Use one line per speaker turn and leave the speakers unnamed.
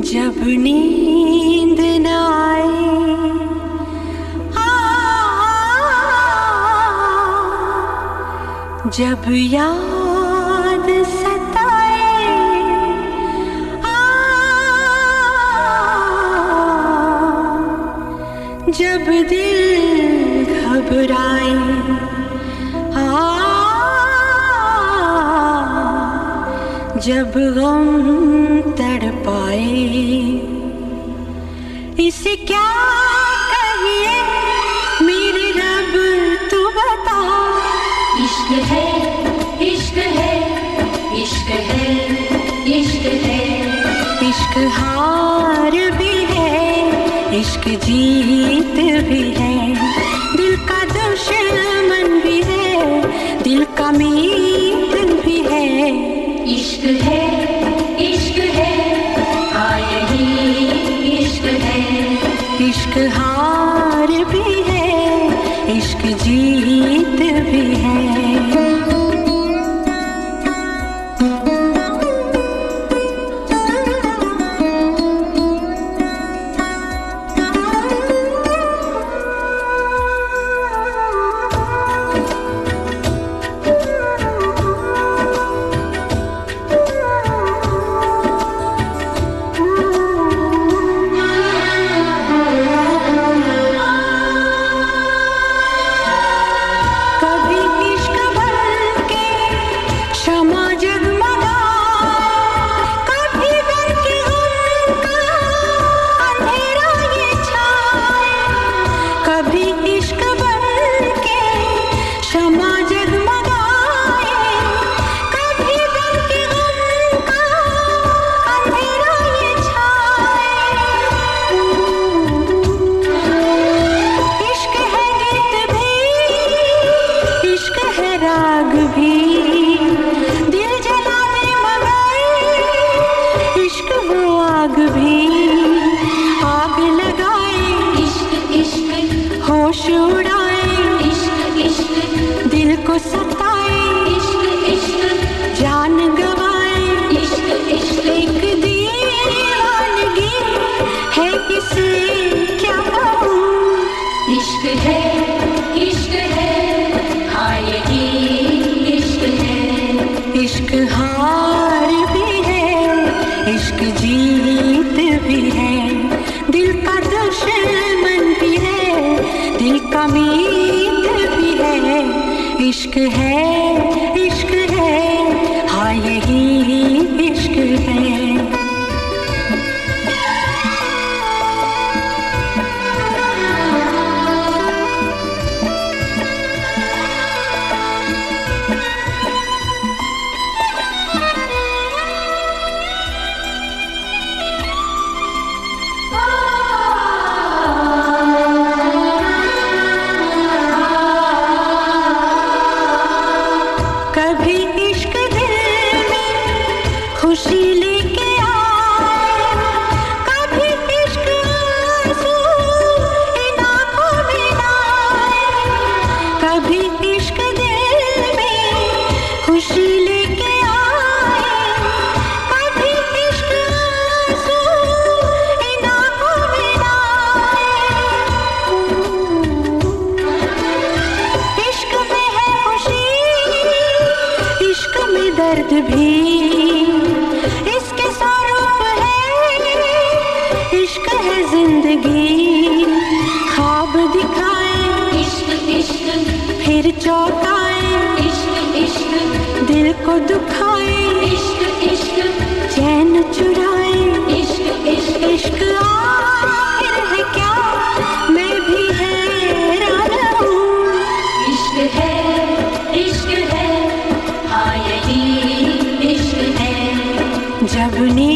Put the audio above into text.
जब नींद न आए। जब याद सताए। आ, जब दिल घबराए। आ जब गम इसे क्या कहिए? मेरे रब, तू बता।
इश्क है इश्क है इश्क है इश्क है।
इश्क हार भी है, इश्क जीत भी है। दिल का दुश्मन भी है, दिल का मीत भी है।
इश्क है
हार भी है इश्क जीत को सताए।
इश्क इश्क।
जान गवाए।
इश्क इश्क।
एक है किसे क्या
इश्क है इश्क है इश्क है।
हाँ यही Happy दर्द भी इसके स्वरूप है। इश्क है ज़िंदगी खाब दिखाए।
इश्क इश्क।
फिर चौंकाए।
इश्क इश्क।
दिल को दुखाए।
इश्क इश्क।
चैन चुराए। है हाँ